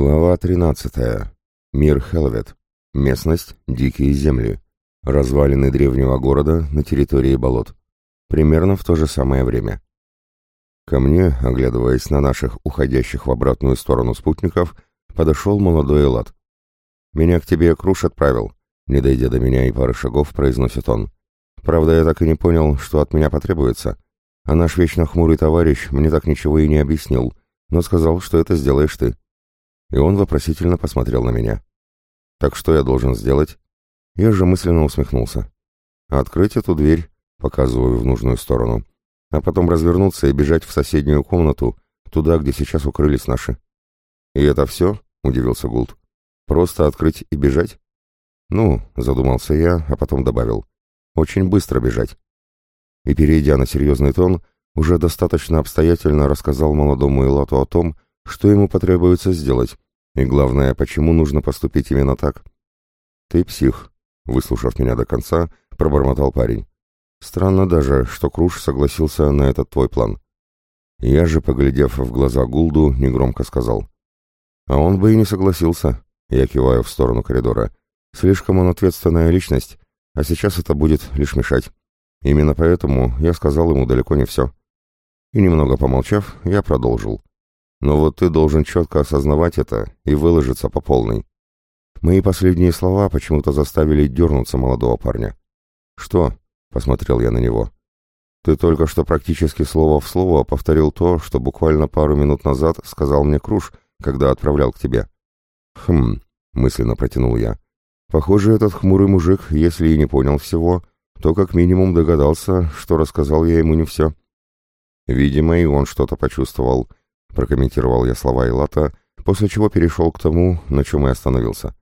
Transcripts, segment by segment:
Глава 13. Мир Хелвет. Местность – дикие земли. Развалины древнего города на территории болот. Примерно в то же самое время. Ко мне, оглядываясь на наших уходящих в обратную сторону спутников, подошел молодой Элат. «Меня к тебе Круш отправил», — не дойдя до меня и пары шагов, произносит он. «Правда, я так и не понял, что от меня потребуется. А наш вечно хмурый товарищ мне так ничего и не объяснил, но сказал, что это сделаешь ты» и он вопросительно посмотрел на меня. «Так что я должен сделать?» Я же мысленно усмехнулся. «Открыть эту дверь», показываю в нужную сторону, а потом развернуться и бежать в соседнюю комнату, туда, где сейчас укрылись наши. «И это все?» — удивился Гулт. «Просто открыть и бежать?» «Ну», — задумался я, а потом добавил. «Очень быстро бежать». И, перейдя на серьезный тон, уже достаточно обстоятельно рассказал молодому Элату о том, что ему потребуется сделать, и главное, почему нужно поступить именно так. «Ты псих», — выслушав меня до конца, пробормотал парень. «Странно даже, что Круш согласился на этот твой план». Я же, поглядев в глаза Гулду, негромко сказал. «А он бы и не согласился», — я киваю в сторону коридора. «Слишком он ответственная личность, а сейчас это будет лишь мешать. Именно поэтому я сказал ему далеко не все». И немного помолчав, я продолжил. Но вот ты должен четко осознавать это и выложиться по полной. Мои последние слова почему-то заставили дернуться молодого парня. «Что?» — посмотрел я на него. «Ты только что практически слово в слово повторил то, что буквально пару минут назад сказал мне Круш, когда отправлял к тебе». «Хм», — мысленно протянул я. «Похоже, этот хмурый мужик, если и не понял всего, то как минимум догадался, что рассказал я ему не все». Видимо, и он что-то почувствовал, прокомментировал я слова Илата, после чего перешел к тому, на чем и остановился.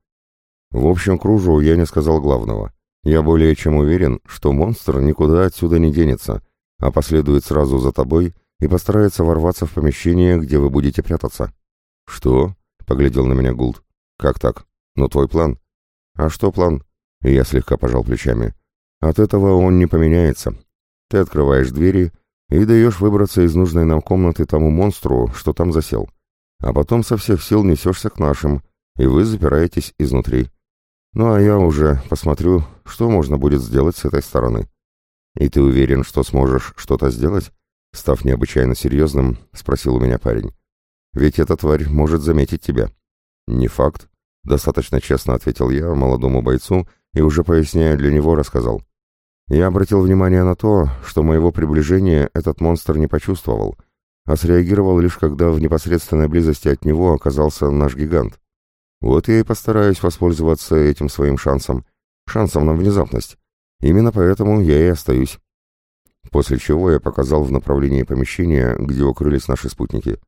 В общем, кружу я не сказал главного. Я более чем уверен, что монстр никуда отсюда не денется, а последует сразу за тобой и постарается ворваться в помещение, где вы будете прятаться. Что? Поглядел на меня Гулд. Как так? Но твой план? А что план? Я слегка пожал плечами. От этого он не поменяется. Ты открываешь двери и даешь выбраться из нужной нам комнаты тому монстру, что там засел. А потом со всех сил несешься к нашим, и вы запираетесь изнутри. Ну а я уже посмотрю, что можно будет сделать с этой стороны. И ты уверен, что сможешь что-то сделать? Став необычайно серьезным, спросил у меня парень. Ведь эта тварь может заметить тебя. Не факт, достаточно честно ответил я молодому бойцу и уже поясняя для него рассказал. Я обратил внимание на то, что моего приближения этот монстр не почувствовал, а среагировал лишь когда в непосредственной близости от него оказался наш гигант. Вот я и постараюсь воспользоваться этим своим шансом, шансом на внезапность. Именно поэтому я и остаюсь. После чего я показал в направлении помещения, где укрылись наши спутники.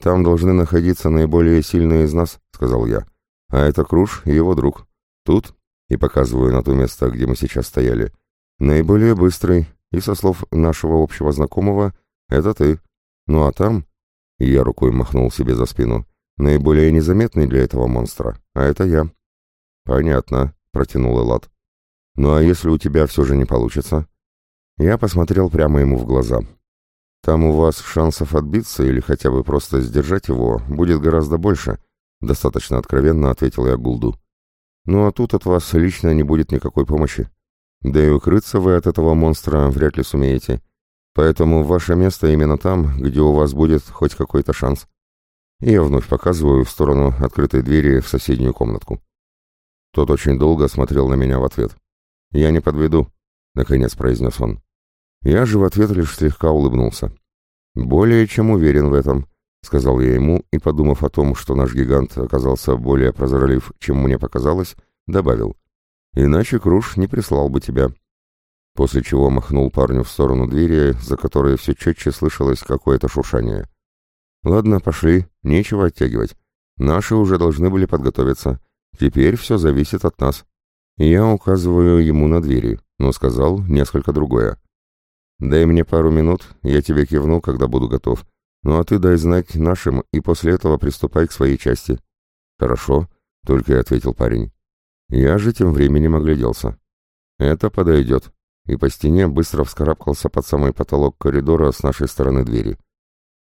«Там должны находиться наиболее сильные из нас», — сказал я. «А это Круш и его друг. Тут, и показываю на то место, где мы сейчас стояли, — Наиболее быстрый, и со слов нашего общего знакомого, это ты. Ну а там, я рукой махнул себе за спину, наиболее незаметный для этого монстра, а это я. Понятно, протянул Элат. Ну а если у тебя все же не получится? Я посмотрел прямо ему в глаза. Там у вас шансов отбиться или хотя бы просто сдержать его будет гораздо больше, достаточно откровенно ответил я Гулду. Ну а тут от вас лично не будет никакой помощи. Да и укрыться вы от этого монстра вряд ли сумеете. Поэтому ваше место именно там, где у вас будет хоть какой-то шанс. И я вновь показываю в сторону открытой двери в соседнюю комнатку. Тот очень долго смотрел на меня в ответ. «Я не подведу», — наконец произнес он. Я же в ответ лишь слегка улыбнулся. «Более чем уверен в этом», — сказал я ему, и, подумав о том, что наш гигант оказался более прозорлив, чем мне показалось, добавил. Иначе Круш не прислал бы тебя. После чего махнул парню в сторону двери, за которой все четче слышалось какое-то шуршание. Ладно, пошли, нечего оттягивать. Наши уже должны были подготовиться. Теперь все зависит от нас. Я указываю ему на двери, но сказал несколько другое. «Дай мне пару минут, я тебе кивну, когда буду готов. Ну а ты дай знать нашим, и после этого приступай к своей части». «Хорошо», — только и ответил парень. Я же тем временем огляделся. Это подойдет. И по стене быстро вскарабкался под самый потолок коридора с нашей стороны двери.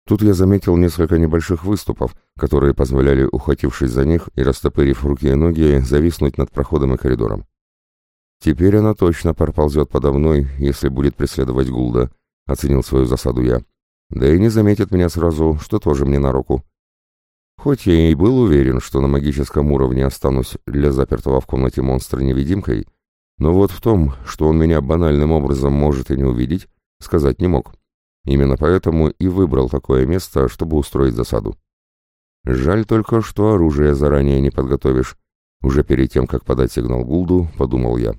Тут я заметил несколько небольших выступов, которые позволяли, ухватившись за них и растопырив руки и ноги, зависнуть над проходом и коридором. Теперь она точно проползет подо мной, если будет преследовать Гулда, — оценил свою засаду я. Да и не заметит меня сразу, что тоже мне на руку. Хоть я и был уверен, что на магическом уровне останусь для запертого в комнате монстра невидимкой, но вот в том, что он меня банальным образом может и не увидеть, сказать не мог. Именно поэтому и выбрал такое место, чтобы устроить засаду. Жаль только, что оружие заранее не подготовишь. Уже перед тем, как подать сигнал Гулду, подумал я.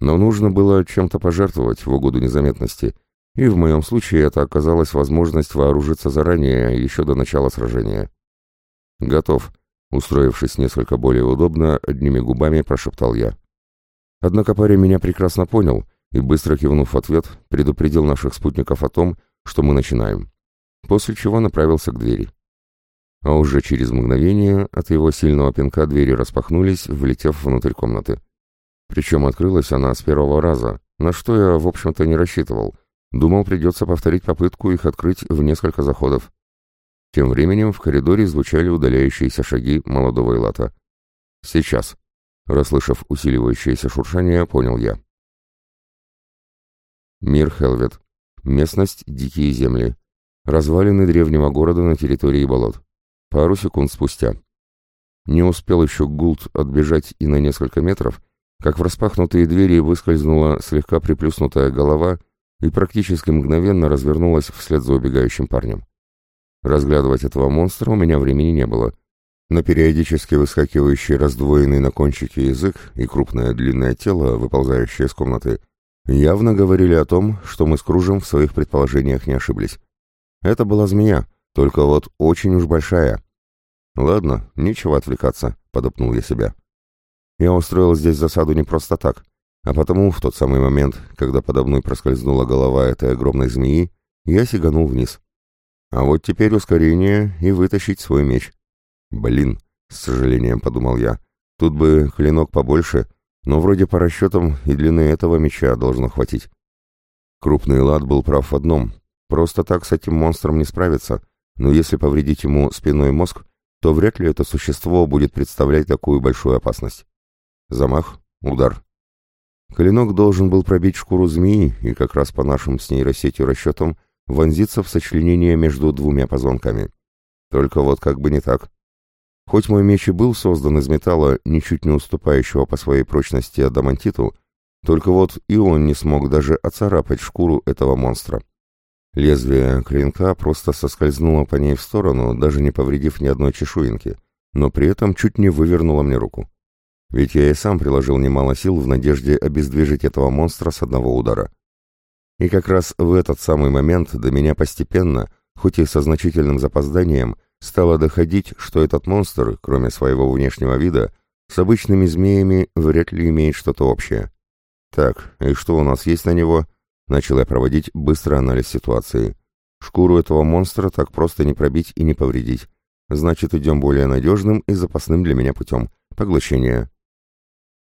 Но нужно было чем-то пожертвовать в угоду незаметности, и в моем случае это оказалась возможность вооружиться заранее, еще до начала сражения. «Готов», — устроившись несколько более удобно, одними губами прошептал я. Однако парень меня прекрасно понял — и, быстро кивнув в ответ, предупредил наших спутников о том, что мы начинаем, после чего направился к двери. А уже через мгновение от его сильного пинка двери распахнулись, влетев внутрь комнаты. Причем открылась она с первого раза, на что я, в общем-то, не рассчитывал. Думал, придется повторить попытку их открыть в несколько заходов. Тем временем в коридоре звучали удаляющиеся шаги молодого Илата. «Сейчас», — расслышав усиливающееся шуршание, понял я. Мир Хелвет. Местность Дикие земли. Развалины древнего города на территории болот. Пару секунд спустя. Не успел еще Гулт отбежать и на несколько метров, как в распахнутые двери выскользнула слегка приплюснутая голова и практически мгновенно развернулась вслед за убегающим парнем. Разглядывать этого монстра у меня времени не было. На периодически выскакивающий раздвоенный на кончике язык и крупное длинное тело, выползающее из комнаты, явно говорили о том, что мы с Кружем в своих предположениях не ошиблись. Это была змея, только вот очень уж большая. Ладно, нечего отвлекаться, подопнул я себя. Я устроил здесь засаду не просто так, а потому в тот самый момент, когда подо мной проскользнула голова этой огромной змеи, я сиганул вниз. А вот теперь ускорение и вытащить свой меч. Блин, с сожалением подумал я, тут бы клинок побольше — но вроде по расчетам и длины этого меча должно хватить. Крупный лад был прав в одном. Просто так с этим монстром не справиться, но если повредить ему спиной мозг, то вряд ли это существо будет представлять такую большую опасность. Замах, удар. Клинок должен был пробить шкуру змеи и как раз по нашим с нейросетью расчетам вонзиться в сочленение между двумя позвонками. Только вот как бы не так. Хоть мой меч и был создан из металла, ничуть не уступающего по своей прочности адамантиту, только вот и он не смог даже оцарапать шкуру этого монстра. Лезвие клинка просто соскользнуло по ней в сторону, даже не повредив ни одной чешуинки, но при этом чуть не вывернуло мне руку. Ведь я и сам приложил немало сил в надежде обездвижить этого монстра с одного удара. И как раз в этот самый момент до меня постепенно, хоть и со значительным запозданием, стало доходить, что этот монстр, кроме своего внешнего вида, с обычными змеями вряд ли имеет что-то общее. Так, и что у нас есть на него? Начал я проводить быстрый анализ ситуации. Шкуру этого монстра так просто не пробить и не повредить. Значит, идем более надежным и запасным для меня путем. Поглощение.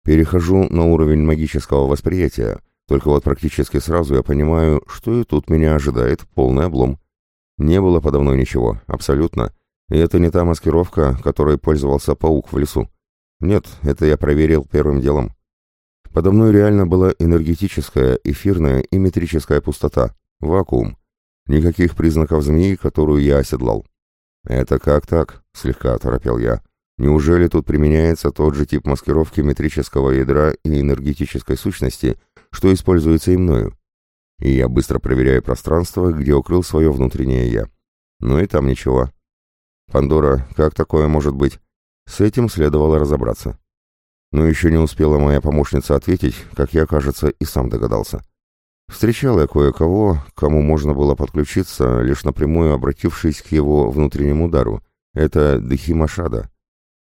Перехожу на уровень магического восприятия, только вот практически сразу я понимаю, что и тут меня ожидает полный облом. Не было подо мной ничего, абсолютно. И это не та маскировка, которой пользовался паук в лесу. Нет, это я проверил первым делом. Подо мной реально была энергетическая, эфирная и метрическая пустота. Вакуум. Никаких признаков змеи, которую я оседлал. «Это как так?» — слегка оторопел я. «Неужели тут применяется тот же тип маскировки метрического ядра и энергетической сущности, что используется и мною?» И я быстро проверяю пространство, где укрыл свое внутреннее «я». Ну и там ничего. Пандора, как такое может быть? С этим следовало разобраться. Но еще не успела моя помощница ответить, как я, кажется, и сам догадался. Встречал я кое-кого, кому можно было подключиться, лишь напрямую обратившись к его внутреннему удару. Это Дхимашада.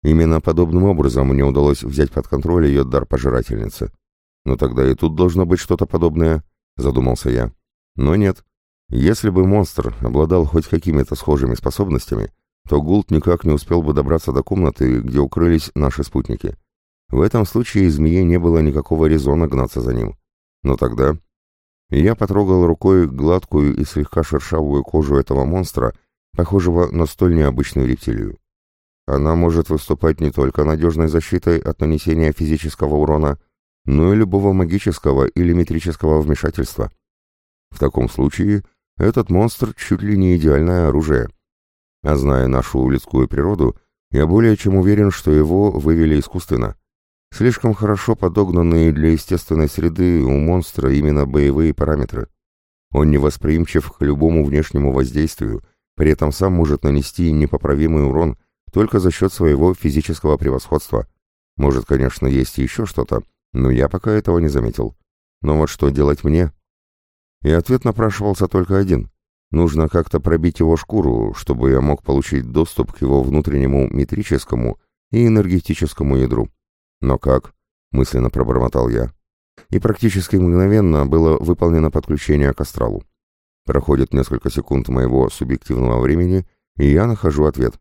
Именно подобным образом мне удалось взять под контроль ее дар пожирательницы. Но тогда и тут должно быть что-то подобное, задумался я. Но нет. Если бы монстр обладал хоть какими-то схожими способностями, то Гулт никак не успел бы добраться до комнаты, где укрылись наши спутники. В этом случае змее не было никакого резона гнаться за ним. Но тогда... Я потрогал рукой гладкую и слегка шершавую кожу этого монстра, похожего на столь необычную рептилию. Она может выступать не только надежной защитой от нанесения физического урона, но и любого магического или метрического вмешательства. В таком случае этот монстр чуть ли не идеальное оружие. А зная нашу людскую природу, я более чем уверен, что его вывели искусственно. Слишком хорошо подогнанные для естественной среды у монстра именно боевые параметры. Он невосприимчив к любому внешнему воздействию, при этом сам может нанести непоправимый урон только за счет своего физического превосходства. Может, конечно, есть еще что-то, но я пока этого не заметил. Но вот что делать мне? И ответ напрашивался только один. Нужно как-то пробить его шкуру, чтобы я мог получить доступ к его внутреннему метрическому и энергетическому ядру. «Но как?» — мысленно пробормотал я. И практически мгновенно было выполнено подключение к астралу. Проходит несколько секунд моего субъективного времени, и я нахожу ответ.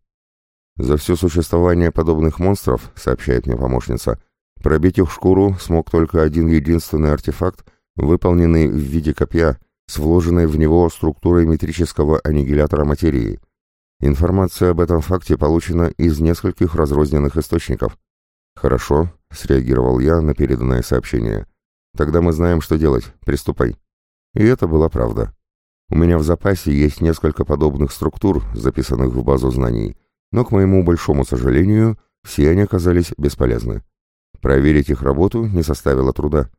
«За все существование подобных монстров, — сообщает мне помощница, — пробить их шкуру смог только один единственный артефакт, выполненный в виде копья, с вложенной в него структурой метрического аннигилятора материи. Информация об этом факте получена из нескольких разрозненных источников. «Хорошо», — среагировал я на переданное сообщение. «Тогда мы знаем, что делать. Приступай». И это была правда. У меня в запасе есть несколько подобных структур, записанных в базу знаний, но, к моему большому сожалению, все они оказались бесполезны. Проверить их работу не составило труда.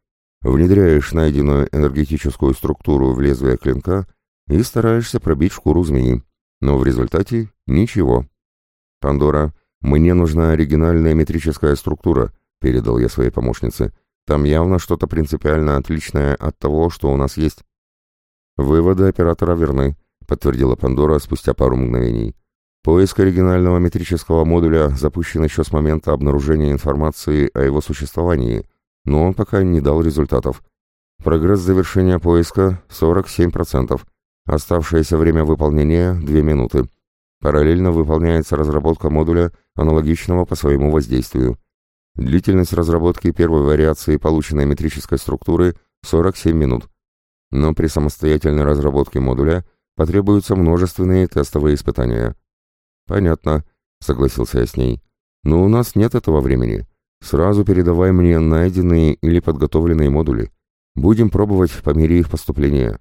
Внедряешь найденную энергетическую структуру в лезвие клинка и стараешься пробить шкуру змеи, но в результате ничего. «Пандора, «Мне нужна оригинальная метрическая структура», — передал я своей помощнице. «Там явно что-то принципиально отличное от того, что у нас есть». «Выводы оператора верны», — подтвердила Пандора спустя пару мгновений. «Поиск оригинального метрического модуля запущен еще с момента обнаружения информации о его существовании, но он пока не дал результатов. Прогресс завершения поиска — 47%. Оставшееся время выполнения — 2 минуты. Параллельно выполняется разработка модуля, аналогичного по своему воздействию. Длительность разработки первой вариации полученной метрической структуры 47 минут. Но при самостоятельной разработке модуля потребуются множественные тестовые испытания. «Понятно», — согласился я с ней. «Но у нас нет этого времени. Сразу передавай мне найденные или подготовленные модули. Будем пробовать по мере их поступления».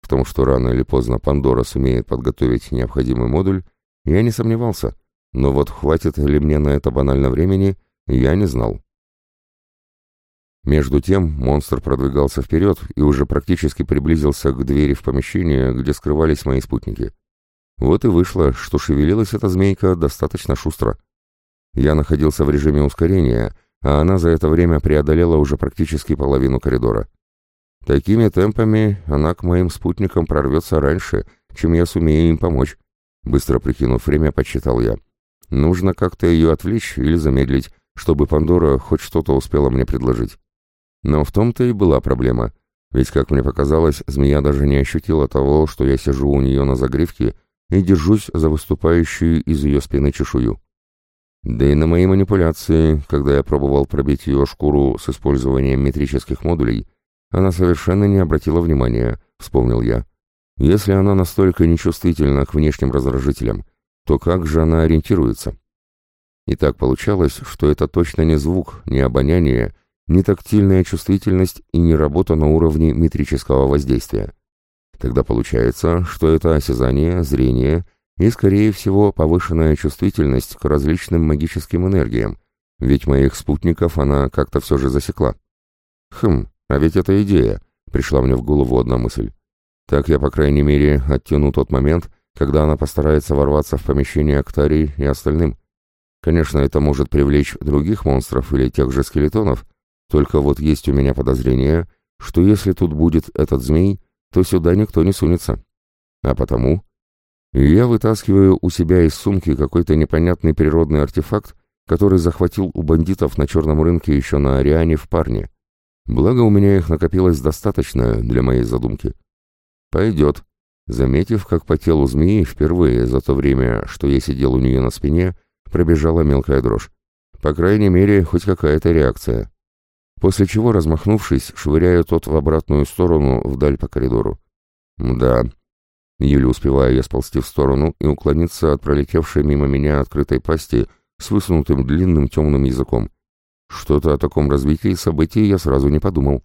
В том, что рано или поздно Пандора сумеет подготовить необходимый модуль, я не сомневался, но вот хватит ли мне на это банально времени, я не знал. Между тем монстр продвигался вперед и уже практически приблизился к двери в помещение, где скрывались мои спутники. Вот и вышло, что шевелилась эта змейка достаточно шустро. Я находился в режиме ускорения, а она за это время преодолела уже практически половину коридора. Такими темпами она к моим спутникам прорвется раньше, чем я сумею им помочь. Быстро прикинув время, подсчитал я. Нужно как-то ее отвлечь или замедлить, чтобы Пандора хоть что-то успела мне предложить. Но в том-то и была проблема. Ведь, как мне показалось, змея даже не ощутила того, что я сижу у нее на загривке и держусь за выступающую из ее спины чешую. Да и на мои манипуляции, когда я пробовал пробить ее шкуру с использованием метрических модулей, она совершенно не обратила внимания, вспомнил я. Если она настолько нечувствительна к внешним раздражителям, то как же она ориентируется? И так получалось, что это точно не звук, не обоняние, не тактильная чувствительность и не работа на уровне метрического воздействия. Тогда получается, что это осязание, зрение и, скорее всего, повышенная чувствительность к различным магическим энергиям, ведь моих спутников она как-то все же засекла. Хм, а ведь это идея, пришла мне в голову одна мысль. Так я, по крайней мере, оттяну тот момент, когда она постарается ворваться в помещение к Тари и остальным. Конечно, это может привлечь других монстров или тех же скелетонов, только вот есть у меня подозрение, что если тут будет этот змей, то сюда никто не сунется. А потому... Я вытаскиваю у себя из сумки какой-то непонятный природный артефакт, который захватил у бандитов на черном рынке еще на Ариане в парне. Благо у меня их накопилось достаточно для моей задумки. Пойдет. Заметив, как по телу змеи впервые за то время, что я сидел у нее на спине, пробежала мелкая дрожь. По крайней мере, хоть какая-то реакция. После чего, размахнувшись, швыряю тот в обратную сторону вдаль по коридору. Да, еле успеваю я сползти в сторону и уклониться от пролетевшей мимо меня открытой пасти с высунутым длинным темным языком. Что-то о таком развитии событий я сразу не подумал.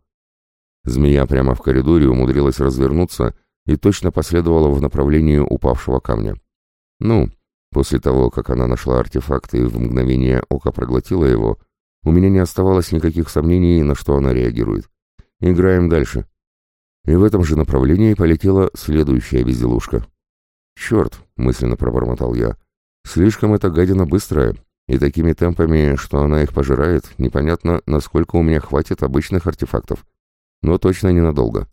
Змея прямо в коридоре умудрилась развернуться и точно последовала в направлении упавшего камня. Ну, после того, как она нашла артефакт и в мгновение ока проглотила его, у меня не оставалось никаких сомнений, на что она реагирует. Играем дальше. И в этом же направлении полетела следующая безделушка. «Черт!» — мысленно пробормотал я. «Слишком эта гадина быстрая, и такими темпами, что она их пожирает, непонятно, насколько у меня хватит обычных артефактов. Но точно ненадолго».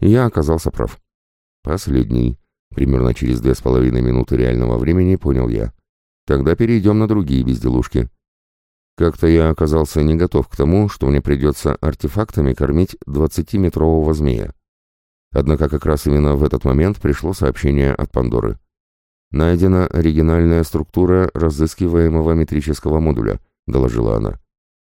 И я оказался прав. Последний. Примерно через две с половиной минуты реального времени понял я. Тогда перейдем на другие безделушки. Как-то я оказался не готов к тому, что мне придется артефактами кормить двадцатиметрового змея. Однако как раз именно в этот момент пришло сообщение от Пандоры. «Найдена оригинальная структура разыскиваемого метрического модуля», — доложила она.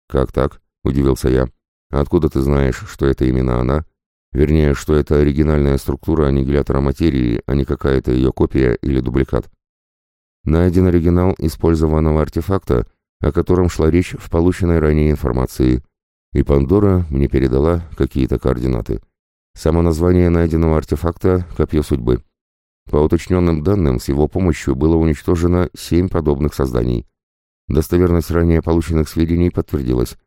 «Как так?» — удивился я. «Откуда ты знаешь, что это именно она?» Вернее, что это оригинальная структура аннигилятора материи, а не какая-то ее копия или дубликат. Найден оригинал использованного артефакта, о котором шла речь в полученной ранее информации, и Пандора мне передала какие-то координаты. Само название найденного артефакта — «Копье судьбы». По уточненным данным, с его помощью было уничтожено семь подобных созданий. Достоверность ранее полученных сведений подтвердилась.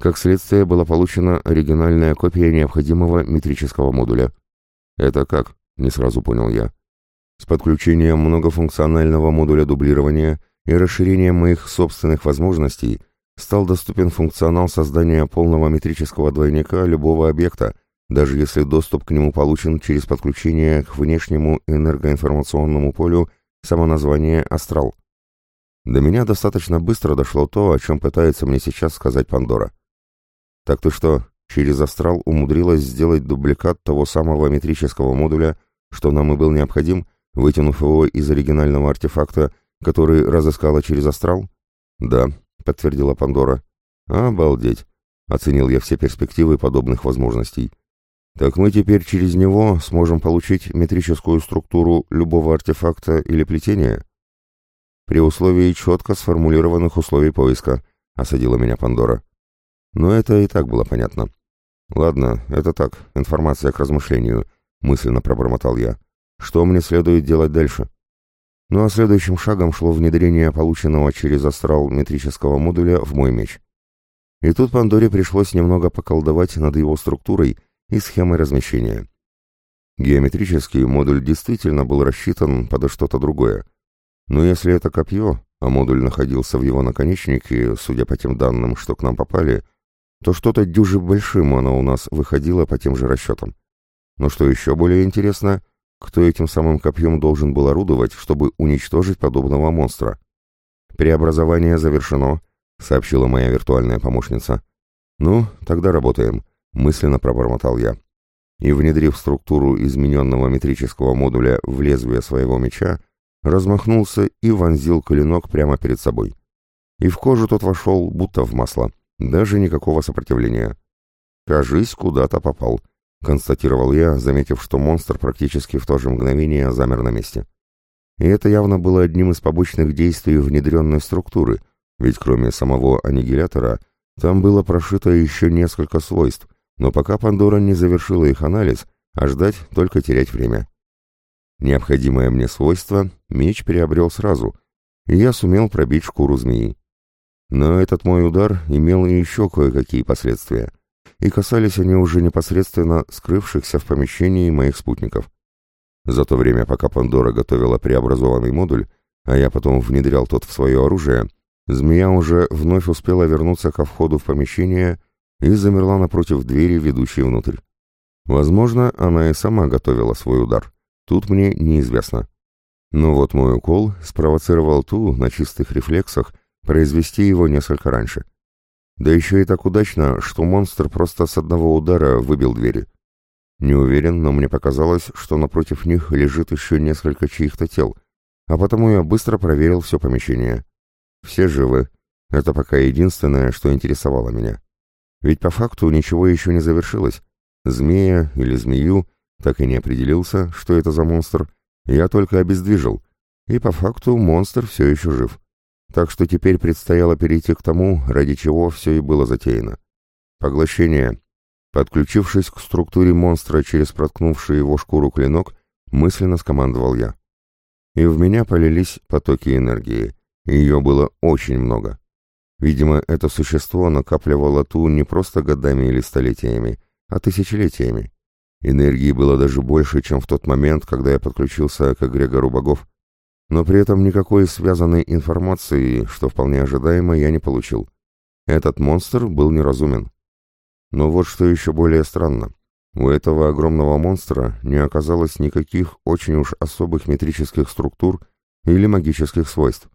Как следствие, была получена оригинальная копия необходимого метрического модуля. «Это как?» — не сразу понял я. «С подключением многофункционального модуля дублирования и расширением моих собственных возможностей стал доступен функционал создания полного метрического двойника любого объекта, даже если доступ к нему получен через подключение к внешнему энергоинформационному полю самоназвание «Астрал». До меня достаточно быстро дошло то, о чем пытается мне сейчас сказать Пандора. Так ты что, через астрал умудрилась сделать дубликат того самого метрического модуля, что нам и был необходим, вытянув его из оригинального артефакта, который разыскала через астрал? Да, подтвердила Пандора. Обалдеть, оценил я все перспективы подобных возможностей. Так мы теперь через него сможем получить метрическую структуру любого артефакта или плетения? При условии четко сформулированных условий поиска, осадила меня Пандора. Но это и так было понятно. «Ладно, это так, информация к размышлению», — мысленно пробормотал я. «Что мне следует делать дальше?» Ну а следующим шагом шло внедрение полученного через астрал метрического модуля в мой меч. И тут Пандоре пришлось немного поколдовать над его структурой и схемой размещения. Геометрический модуль действительно был рассчитан под что-то другое. Но если это копье, а модуль находился в его наконечнике, судя по тем данным, что к нам попали, то что-то дюже большим оно у нас выходило по тем же расчетам. Но что еще более интересно, кто этим самым копьем должен был орудовать, чтобы уничтожить подобного монстра? «Преобразование завершено», — сообщила моя виртуальная помощница. «Ну, тогда работаем», — мысленно пробормотал я. И, внедрив структуру измененного метрического модуля в лезвие своего меча, размахнулся и вонзил клинок прямо перед собой. И в кожу тот вошел, будто в масло. Даже никакого сопротивления. «Кажись, куда-то попал», — констатировал я, заметив, что монстр практически в то же мгновение замер на месте. И это явно было одним из побочных действий внедренной структуры, ведь кроме самого аннигилятора, там было прошито еще несколько свойств, но пока Пандора не завершила их анализ, а ждать только терять время. Необходимое мне свойство меч приобрел сразу, и я сумел пробить шкуру змеи. Но этот мой удар имел еще кое-какие последствия, и касались они уже непосредственно скрывшихся в помещении моих спутников. За то время, пока Пандора готовила преобразованный модуль, а я потом внедрял тот в свое оружие, змея уже вновь успела вернуться ко входу в помещение и замерла напротив двери, ведущей внутрь. Возможно, она и сама готовила свой удар. Тут мне неизвестно. Но вот мой укол спровоцировал ту на чистых рефлексах произвести его несколько раньше. Да еще и так удачно, что монстр просто с одного удара выбил двери. Не уверен, но мне показалось, что напротив них лежит еще несколько чьих-то тел, а потому я быстро проверил все помещение. Все живы. Это пока единственное, что интересовало меня. Ведь по факту ничего еще не завершилось. Змея или змею, так и не определился, что это за монстр, я только обездвижил, и по факту монстр все еще жив. Так что теперь предстояло перейти к тому, ради чего все и было затеяно. Поглощение. Подключившись к структуре монстра через проткнувший его шкуру клинок, мысленно скомандовал я. И в меня полились потоки энергии. Ее было очень много. Видимо, это существо накапливало ту не просто годами или столетиями, а тысячелетиями. Энергии было даже больше, чем в тот момент, когда я подключился к эгрегору богов. Но при этом никакой связанной информации, что вполне ожидаемо, я не получил. Этот монстр был неразумен. Но вот что еще более странно. У этого огромного монстра не оказалось никаких очень уж особых метрических структур или магических свойств.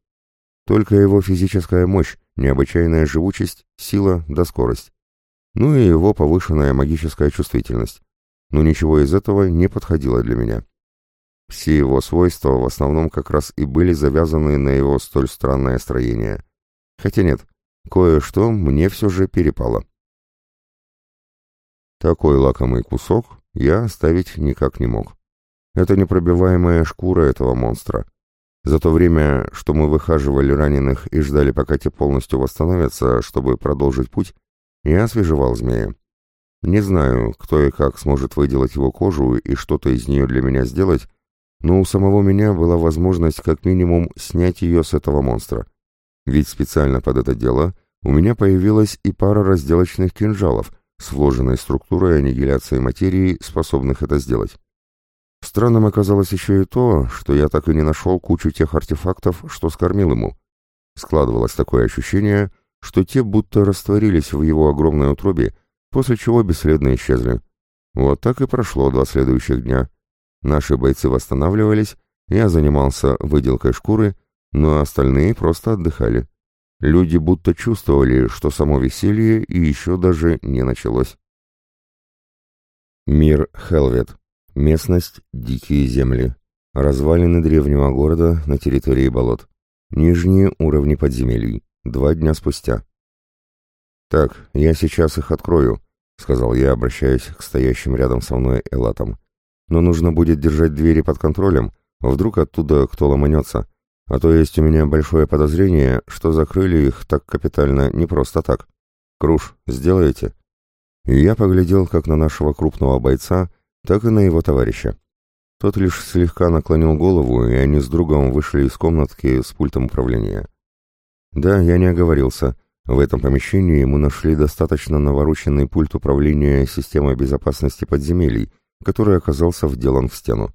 Только его физическая мощь, необычайная живучесть, сила да скорость. Ну и его повышенная магическая чувствительность. Но ничего из этого не подходило для меня. Все его свойства в основном как раз и были завязаны на его столь странное строение. Хотя нет, кое-что мне все же перепало. Такой лакомый кусок я оставить никак не мог. Это непробиваемая шкура этого монстра. За то время, что мы выхаживали раненых и ждали, пока те полностью восстановятся, чтобы продолжить путь, я освежевал змея. Не знаю, кто и как сможет выделать его кожу и что-то из нее для меня сделать, но у самого меня была возможность как минимум снять ее с этого монстра. Ведь специально под это дело у меня появилась и пара разделочных кинжалов с вложенной структурой аннигиляции материи, способных это сделать. Странным оказалось еще и то, что я так и не нашел кучу тех артефактов, что скормил ему. Складывалось такое ощущение, что те будто растворились в его огромной утробе, после чего бесследно исчезли. Вот так и прошло два следующих дня. Наши бойцы восстанавливались, я занимался выделкой шкуры, но остальные просто отдыхали. Люди будто чувствовали, что само веселье еще даже не началось. Мир Хелвет. Местность – дикие земли. Развалины древнего города на территории болот. Нижние уровни подземелий. Два дня спустя. «Так, я сейчас их открою», — сказал я, обращаясь к стоящим рядом со мной элатам но нужно будет держать двери под контролем, вдруг оттуда кто ломанется. А то есть у меня большое подозрение, что закрыли их так капитально не просто так. Круш, сделаете?» И я поглядел как на нашего крупного бойца, так и на его товарища. Тот лишь слегка наклонил голову, и они с другом вышли из комнатки с пультом управления. Да, я не оговорился. В этом помещении мы нашли достаточно навороченный пульт управления системой безопасности подземелий, который оказался вделан в стену.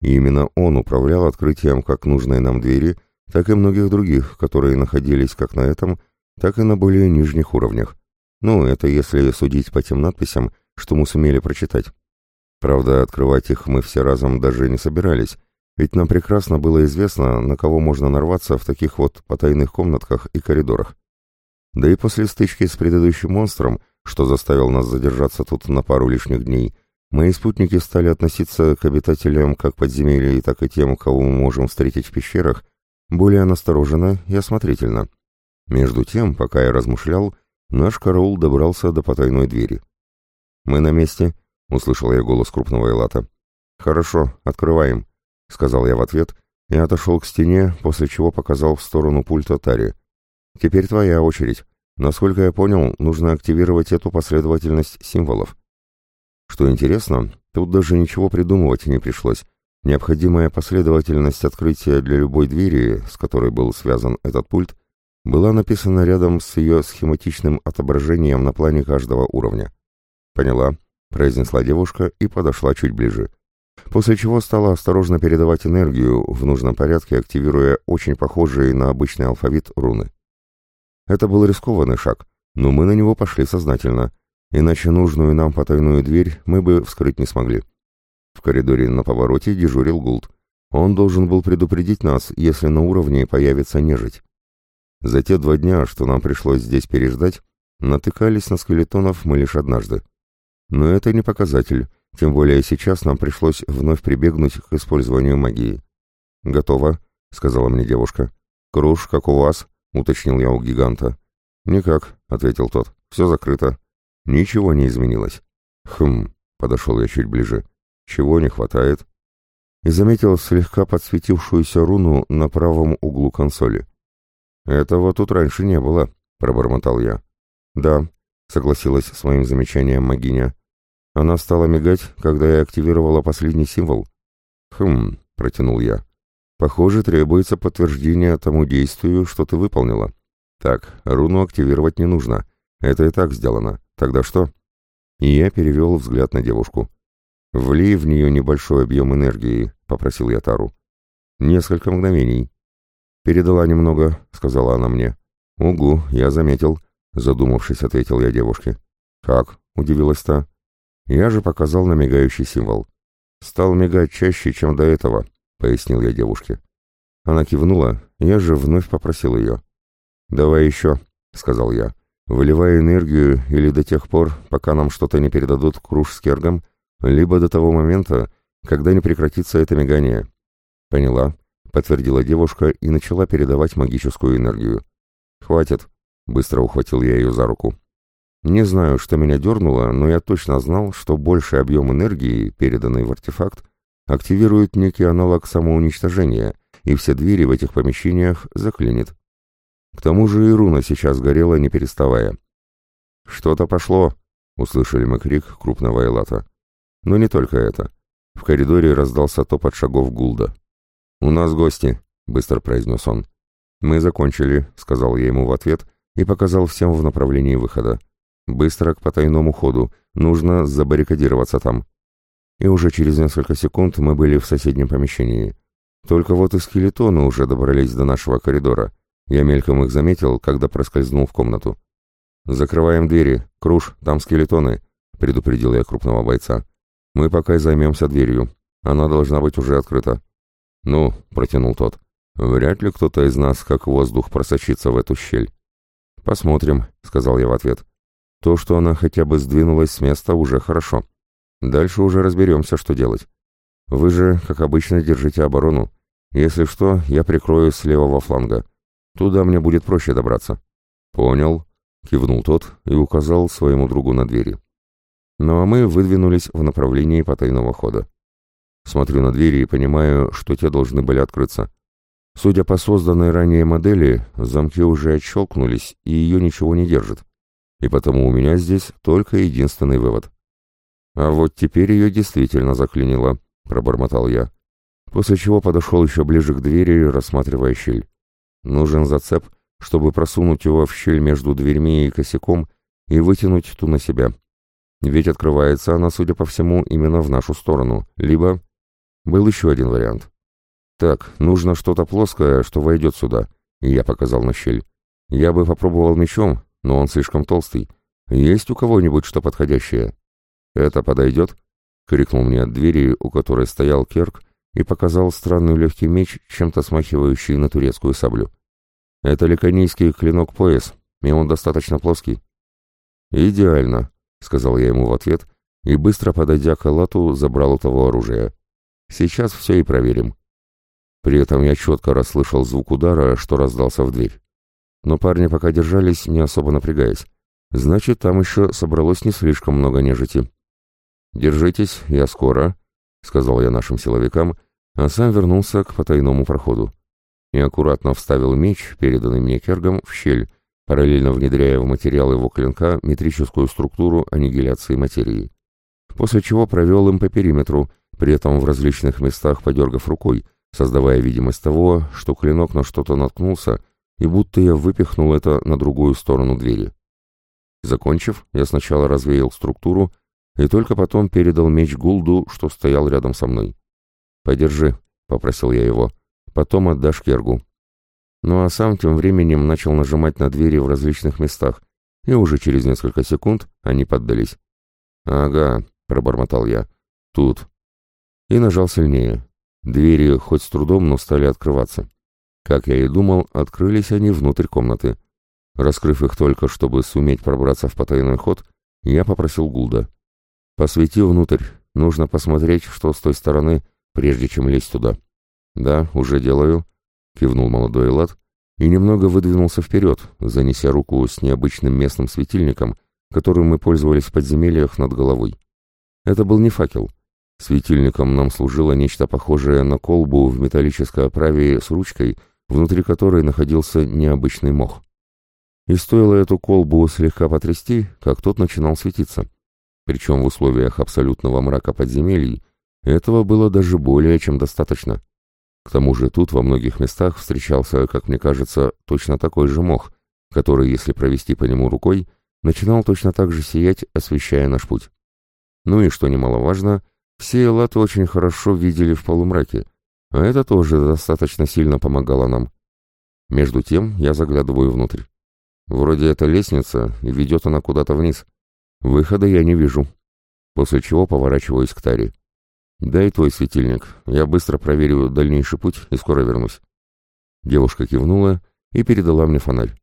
И именно он управлял открытием как нужной нам двери, так и многих других, которые находились как на этом, так и на более нижних уровнях. Ну, это если судить по тем надписям, что мы сумели прочитать. Правда, открывать их мы все разом даже не собирались, ведь нам прекрасно было известно, на кого можно нарваться в таких вот потайных комнатках и коридорах. Да и после стычки с предыдущим монстром, что заставил нас задержаться тут на пару лишних дней, Мои спутники стали относиться к обитателям как подземелий, так и тем, кого мы можем встретить в пещерах, более настороженно и осмотрительно. Между тем, пока я размышлял, наш караул добрался до потайной двери. «Мы на месте», — услышал я голос крупного Элата. «Хорошо, открываем», — сказал я в ответ и отошел к стене, после чего показал в сторону пульта Тари. «Теперь твоя очередь. Насколько я понял, нужно активировать эту последовательность символов». Что интересно, тут даже ничего придумывать не пришлось. Необходимая последовательность открытия для любой двери, с которой был связан этот пульт, была написана рядом с ее схематичным отображением на плане каждого уровня. «Поняла», — произнесла девушка и подошла чуть ближе. После чего стала осторожно передавать энергию, в нужном порядке активируя очень похожие на обычный алфавит руны. Это был рискованный шаг, но мы на него пошли сознательно — иначе нужную нам потайную дверь мы бы вскрыть не смогли. В коридоре на повороте дежурил Гулд. Он должен был предупредить нас, если на уровне появится нежить. За те два дня, что нам пришлось здесь переждать, натыкались на скелетонов мы лишь однажды. Но это не показатель, тем более сейчас нам пришлось вновь прибегнуть к использованию магии. «Готово», — сказала мне девушка. «Круж, как у вас?» — уточнил я у гиганта. «Никак», — ответил тот. «Все закрыто». Ничего не изменилось. Хм, подошел я чуть ближе. Чего не хватает? И заметил слегка подсветившуюся руну на правом углу консоли. «Этого тут раньше не было», — пробормотал я. «Да», — согласилась с моим замечанием Магиня. «Она стала мигать, когда я активировала последний символ». «Хм», — протянул я. «Похоже, требуется подтверждение тому действию, что ты выполнила. Так, руну активировать не нужно. Это и так сделано. Тогда что?» И я перевел взгляд на девушку. «Влей в нее небольшой объем энергии», — попросил я Тару. «Несколько мгновений». «Передала немного», — сказала она мне. «Угу, я заметил», — задумавшись, ответил я девушке. «Как?» — удивилась та. «Я же показал на мигающий символ. Стал мигать чаще, чем до этого», — пояснил я девушке. Она кивнула, я же вновь попросил ее. «Давай еще», — сказал я, выливая энергию или до тех пор, пока нам что-то не передадут круж с кергом, либо до того момента, когда не прекратится это мигание. Поняла, подтвердила девушка и начала передавать магическую энергию. Хватит, быстро ухватил я ее за руку. Не знаю, что меня дернуло, но я точно знал, что больший объем энергии, переданный в артефакт, активирует некий аналог самоуничтожения, и все двери в этих помещениях заклинит. К тому же и руна сейчас горела, не переставая. «Что-то пошло!» — услышали мы крик крупного Элата. Но не только это. В коридоре раздался топот шагов Гулда. «У нас гости», — быстро произнес он. «Мы закончили», — сказал я ему в ответ и показал всем в направлении выхода. «Быстро к потайному ходу. Нужно забаррикадироваться там». И уже через несколько секунд мы были в соседнем помещении. Только вот и скелетоны уже добрались до нашего коридора. Я мельком их заметил, когда проскользнул в комнату. «Закрываем двери. Круж, там скелетоны», — предупредил я крупного бойца. Мы пока и займемся дверью. Она должна быть уже открыта. Ну, протянул тот. Вряд ли кто-то из нас, как воздух, просочится в эту щель. Посмотрим, сказал я в ответ. То, что она хотя бы сдвинулась с места, уже хорошо. Дальше уже разберемся, что делать. Вы же, как обычно, держите оборону. Если что, я прикрою с левого фланга. Туда мне будет проще добраться. Понял, кивнул тот и указал своему другу на двери. Ну а мы выдвинулись в направлении потайного хода. Смотрю на двери и понимаю, что те должны были открыться. Судя по созданной ранее модели, замки уже отщелкнулись, и ее ничего не держит. И потому у меня здесь только единственный вывод. «А вот теперь ее действительно заклинило», — пробормотал я. После чего подошел еще ближе к двери, рассматривая щель. Нужен зацеп, чтобы просунуть его в щель между дверьми и косяком и вытянуть ту на себя. Ведь открывается она, судя по всему, именно в нашу сторону. Либо... Был еще один вариант. Так, нужно что-то плоское, что войдет сюда. И я показал на щель. Я бы попробовал мечом, но он слишком толстый. Есть у кого-нибудь что подходящее? Это подойдет? Крикнул мне от двери, у которой стоял Керк, и показал странный легкий меч, чем-то смахивающий на турецкую саблю. Это ликонийский клинок-пояс, и он достаточно плоский. Идеально, — сказал я ему в ответ, и, быстро подойдя к Алату, забрал у того оружие. «Сейчас все и проверим». При этом я четко расслышал звук удара, что раздался в дверь. Но парни пока держались, не особо напрягаясь. Значит, там еще собралось не слишком много нежити. «Держитесь, я скоро», — сказал я нашим силовикам, а сам вернулся к потайному проходу. И аккуратно вставил меч, переданный мне Кергом, в щель, параллельно внедряя в материал его клинка метрическую структуру аннигиляции материи. После чего провел им по периметру, при этом в различных местах подергав рукой, создавая видимость того, что клинок на что-то наткнулся, и будто я выпихнул это на другую сторону двери. Закончив, я сначала развеял структуру и только потом передал меч Гулду, что стоял рядом со мной. «Подержи», — попросил я его, — «потом отдашь Кергу». Ну а сам тем временем начал нажимать на двери в различных местах, и уже через несколько секунд они поддались. «Ага», — пробормотал я, — «тут». И нажал сильнее. Двери хоть с трудом, но стали открываться. Как я и думал, открылись они внутрь комнаты. Раскрыв их только, чтобы суметь пробраться в потайной ход, я попросил Гулда. «Посвети внутрь, нужно посмотреть, что с той стороны, прежде чем лезть туда». «Да, уже делаю», — кивнул молодой Элат и немного выдвинулся вперед, занеся руку с необычным местным светильником, которым мы пользовались в подземельях над головой. Это был не факел. Светильником нам служило нечто похожее на колбу в металлической оправе с ручкой, внутри которой находился необычный мох. И стоило эту колбу слегка потрясти, как тот начинал светиться. Причем в условиях абсолютного мрака подземелий этого было даже более чем достаточно. К тому же тут во многих местах встречался, как мне кажется, точно такой же мох, который, если провести по нему рукой, начинал точно так же сиять, освещая наш путь. Ну и, что немаловажно, все латы очень хорошо видели в полумраке, а это тоже достаточно сильно помогало нам. Между тем я заглядываю внутрь. Вроде это лестница, и ведет она куда-то вниз. Выхода я не вижу. После чего поворачиваюсь к Таре. «Дай твой светильник, я быстро проверю дальнейший путь и скоро вернусь». Девушка кивнула и передала мне фонарь.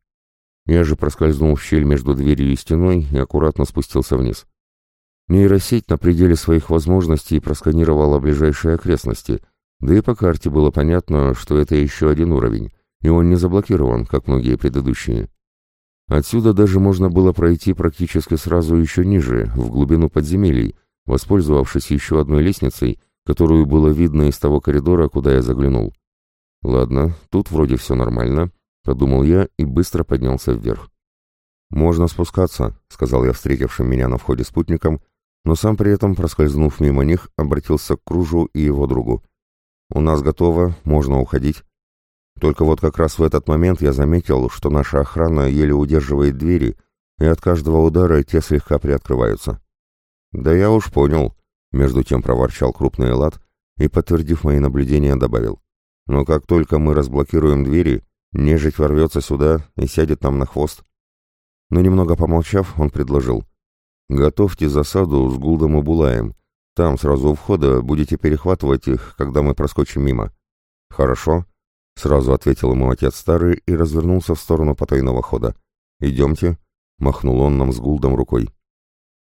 Я же проскользнул в щель между дверью и стеной и аккуратно спустился вниз. Нейросеть на пределе своих возможностей просканировала ближайшие окрестности, да и по карте было понятно, что это еще один уровень, и он не заблокирован, как многие предыдущие. Отсюда даже можно было пройти практически сразу еще ниже, в глубину подземелий, воспользовавшись еще одной лестницей, которую было видно из того коридора, куда я заглянул. Ладно, тут вроде все нормально, подумал я и быстро поднялся вверх. «Можно спускаться», — сказал я встретившим меня на входе спутникам, но сам при этом, проскользнув мимо них, обратился к Кружу и его другу. «У нас готово, можно уходить». Только вот как раз в этот момент я заметил, что наша охрана еле удерживает двери, и от каждого удара те слегка приоткрываются. «Да я уж понял», — между тем проворчал крупный лад и, подтвердив мои наблюдения, добавил. «Но как только мы разблокируем двери, нежить ворвется сюда и сядет нам на хвост». Но немного помолчав, он предложил. «Готовьте засаду с Гулдом и Булаем. Там, сразу у входа, будете перехватывать их, когда мы проскочим мимо». «Хорошо», Сразу ответил ему отец старый и развернулся в сторону потайного хода. «Идемте», — махнул он нам с Гулдом рукой.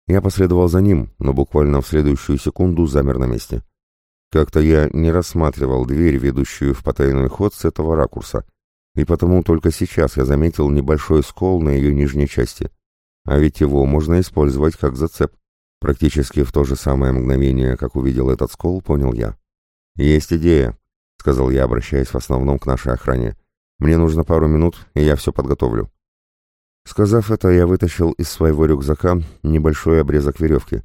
Я последовал за ним, но буквально в следующую секунду замер на месте. Как-то я не рассматривал дверь, ведущую в потайной ход с этого ракурса, и потому только сейчас я заметил небольшой скол на ее нижней части. А ведь его можно использовать как зацеп. Практически в то же самое мгновение, как увидел этот скол, понял я. «Есть идея», — сказал я, обращаясь в основном к нашей охране. «Мне нужно пару минут, и я все подготовлю». Сказав это, я вытащил из своего рюкзака небольшой обрезок веревки.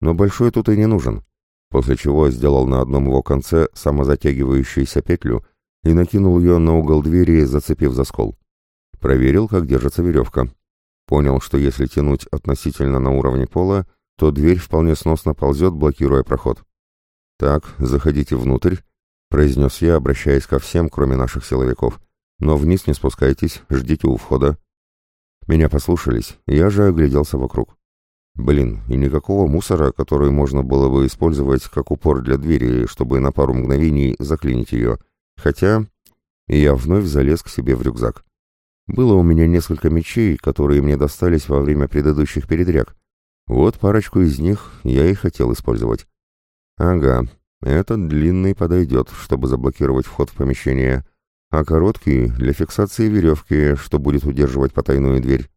Но большой тут и не нужен. После чего сделал на одном его конце самозатягивающуюся петлю и накинул ее на угол двери, зацепив за скол. Проверил, как держится веревка. Понял, что если тянуть относительно на уровне пола, то дверь вполне сносно ползет, блокируя проход. «Так, заходите внутрь произнес я, обращаясь ко всем, кроме наших силовиков. «Но вниз не спускайтесь, ждите у входа». Меня послушались, я же огляделся вокруг. Блин, и никакого мусора, который можно было бы использовать как упор для двери, чтобы на пару мгновений заклинить ее. Хотя... Я вновь залез к себе в рюкзак. Было у меня несколько мечей, которые мне достались во время предыдущих передряг. Вот парочку из них я и хотел использовать. Ага, этот длинный подойдет, чтобы заблокировать вход в помещение, а короткий — для фиксации веревки, что будет удерживать потайную дверь.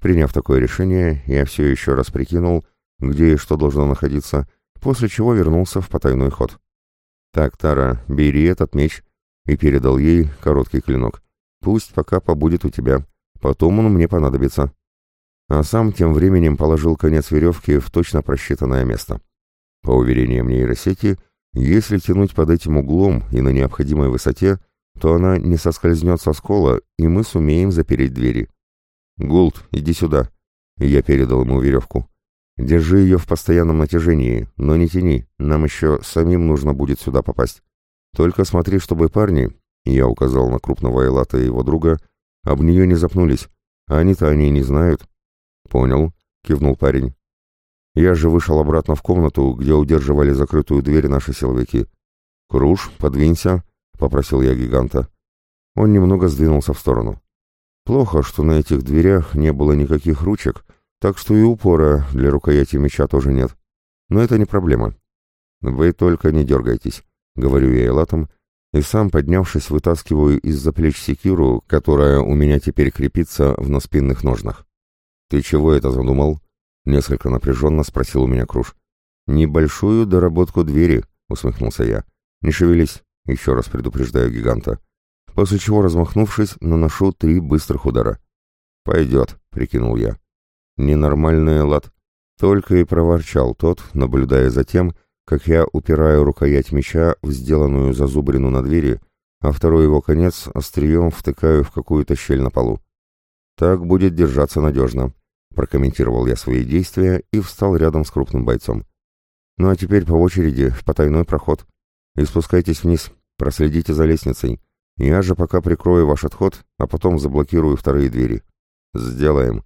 Приняв такое решение, я все еще раз прикинул, где и что должно находиться, после чего вернулся в потайной ход. «Так, Тара, бери этот меч», и передал ей короткий клинок. «Пусть пока побудет у тебя, потом он мне понадобится». А сам тем временем положил конец веревки в точно просчитанное место. По уверениям нейросети, если тянуть под этим углом и на необходимой высоте, то она не соскользнет со скола, и мы сумеем запереть двери. «Гулд, иди сюда!» Я передал ему веревку. «Держи ее в постоянном натяжении, но не тяни, нам еще самим нужно будет сюда попасть. Только смотри, чтобы парни, я указал на крупного Элата и его друга, об нее не запнулись, они-то они не знают». «Понял», — кивнул парень. Я же вышел обратно в комнату, где удерживали закрытую дверь наши силовики. «Круж, подвинься», — попросил я гиганта. Он немного сдвинулся в сторону. Плохо, что на этих дверях не было никаких ручек, так что и упора для рукояти меча тоже нет. Но это не проблема. «Вы только не дергайтесь», — говорю я Элатом, и сам, поднявшись, вытаскиваю из-за плеч секиру, которая у меня теперь крепится в наспинных ножнах. «Ты чего это задумал?» — несколько напряженно спросил у меня Круш. «Небольшую доработку двери», — усмехнулся я. «Не шевелись», — еще раз предупреждаю гиганта. После чего, размахнувшись, наношу три быстрых удара. «Пойдет», — прикинул я. «Ненормальный лад», — только и проворчал тот, наблюдая за тем, как я упираю рукоять меча в сделанную зазубрину на двери, а второй его конец острием втыкаю в какую-то щель на полу. «Так будет держаться надежно», — прокомментировал я свои действия и встал рядом с крупным бойцом. «Ну а теперь по очереди в потайной проход. И спускайтесь вниз, проследите за лестницей. Я же пока прикрою ваш отход, а потом заблокирую вторые двери». «Сделаем».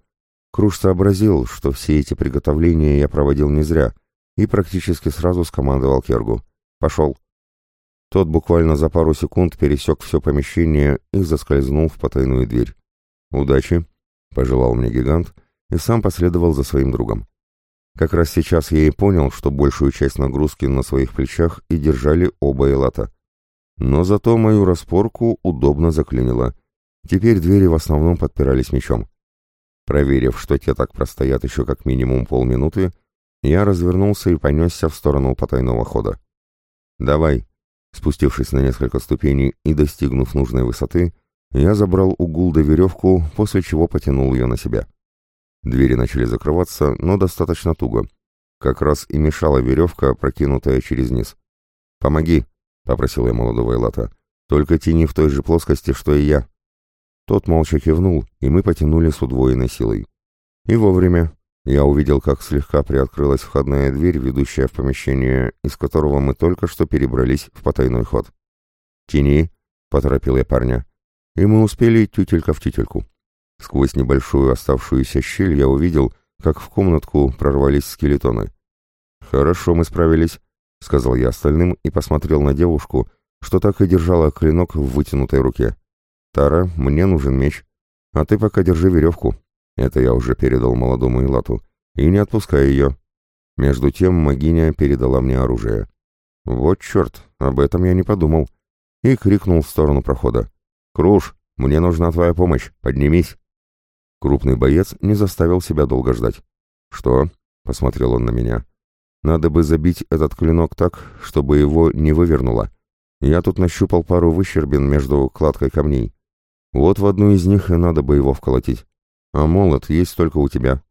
Круш сообразил, что все эти приготовления я проводил не зря, и практически сразу скомандовал Кергу. «Пошел». Тот буквально за пару секунд пересек все помещение и заскользнул в потайную дверь. «Удачи», — пожелал мне гигант, и сам последовал за своим другом. Как раз сейчас я и понял, что большую часть нагрузки на своих плечах и держали оба Элата. Но зато мою распорку удобно заклинило. Теперь двери в основном подпирались мечом. Проверив, что те так простоят еще как минимум полминуты, я развернулся и понесся в сторону потайного хода. «Давай!» Спустившись на несколько ступеней и достигнув нужной высоты, я забрал у Гулда веревку, после чего потянул ее на себя. Двери начали закрываться, но достаточно туго. Как раз и мешала веревка, прокинутая через низ. «Помоги!» — попросил я молодого Элата. «Только тяни в той же плоскости, что и я». Тот молча кивнул, и мы потянули с удвоенной силой. И вовремя. Я увидел, как слегка приоткрылась входная дверь, ведущая в помещение, из которого мы только что перебрались в потайной ход. «Тяни!» — поторопил я парня. И мы успели тютелька в тютельку. Сквозь небольшую оставшуюся щель я увидел, как в комнатку прорвались скелетоны. «Хорошо, мы справились», — сказал я остальным и посмотрел на девушку, что так и держала клинок в вытянутой руке. «Тара, мне нужен меч, а ты пока держи веревку». Это я уже передал молодому Илату. «И не отпускай ее». Между тем магиня передала мне оружие. «Вот черт, об этом я не подумал». И крикнул в сторону прохода. «Круш, мне нужна твоя помощь, поднимись!» Крупный боец не заставил себя долго ждать. «Что?» — посмотрел он на меня. «Надо бы забить этот клинок так, чтобы его не вывернуло. Я тут нащупал пару выщербин между кладкой камней. Вот в одну из них и надо бы его вколотить. А молот есть только у тебя».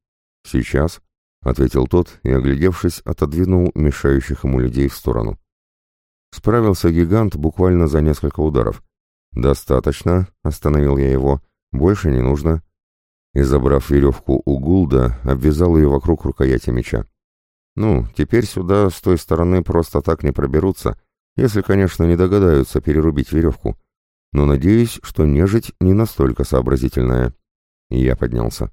«Сейчас», — ответил тот и, оглядевшись, отодвинул мешающих ему людей в сторону. Справился гигант буквально за несколько ударов. «Достаточно», — остановил я его, — «больше не нужно». И, забрав веревку у Гулда, обвязал ее вокруг рукояти меча. «Ну, теперь сюда с той стороны просто так не проберутся, если, конечно, не догадаются перерубить веревку. Но надеюсь, что нежить не настолько сообразительная». Я поднялся.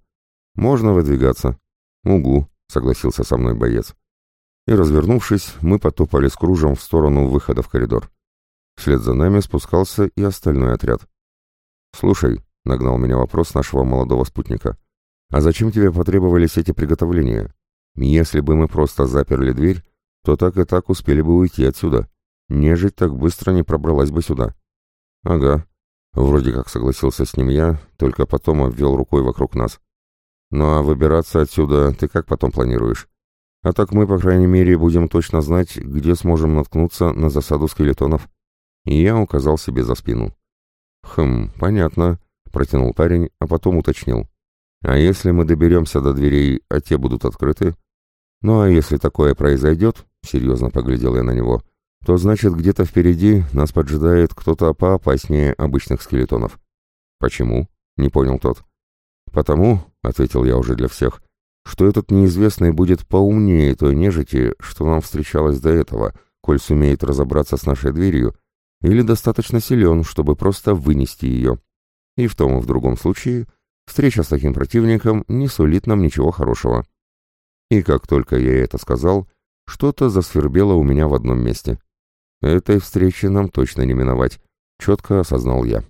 «Можно выдвигаться». «Угу», — согласился со мной боец. И, развернувшись, мы потопали с кружем в сторону выхода в коридор. Вслед за нами спускался и остальной отряд. «Слушай», — нагнал меня вопрос нашего молодого спутника, «а зачем тебе потребовались эти приготовления? Если бы мы просто заперли дверь, то так и так успели бы уйти отсюда. Нежить так быстро не пробралась бы сюда». «Ага», — вроде как согласился с ним я, только потом обвел рукой вокруг нас. «Ну а выбираться отсюда ты как потом планируешь? А так мы, по крайней мере, будем точно знать, где сможем наткнуться на засаду скелетонов» и я указал себе за спину. «Хм, понятно», — протянул парень, а потом уточнил. «А если мы доберемся до дверей, а те будут открыты?» «Ну а если такое произойдет», — серьезно поглядел я на него, «то значит где-то впереди нас поджидает кто-то поопаснее обычных скелетонов». «Почему?» — не понял тот. «Потому», — ответил я уже для всех, «что этот неизвестный будет поумнее той нежити, что нам встречалось до этого, коль сумеет разобраться с нашей дверью, или достаточно силен, чтобы просто вынести ее. И в том и в другом случае встреча с таким противником не сулит нам ничего хорошего. И как только я это сказал, что-то засвербело у меня в одном месте. Этой встречи нам точно не миновать, четко осознал я.